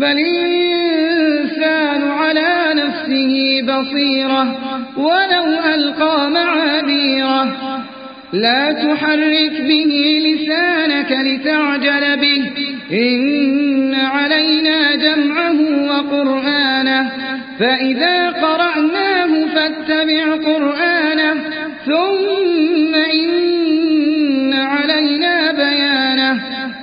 بل الإنسان على نفسه بصيرة ولو ألقى معاذيره لا تحرك به لسانك لتعجل به إن علينا جمعه وقرآنه فإذا قرأناه فاتبع قرآنه ثم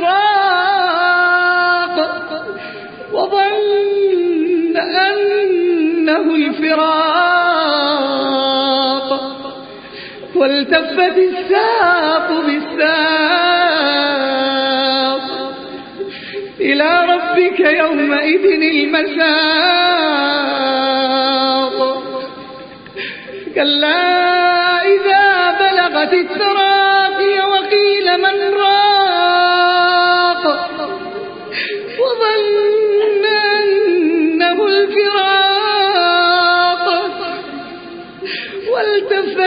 من راق وظن أنه الفراق والتفت الساق بالساق إلى ربك يومئذ المساق كلا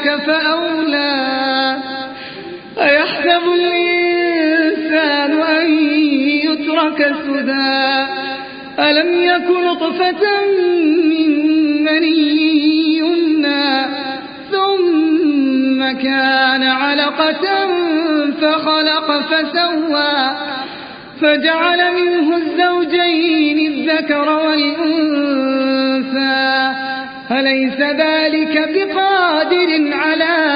لك فأولى. أيحسب الإنسان أن يترك سدى ألم يكن طفة من مني يمنى ثم كان علقة فخلق فسوى. فجعل منه الزوجين الذكر والأنثى أليس ذلك بقادر على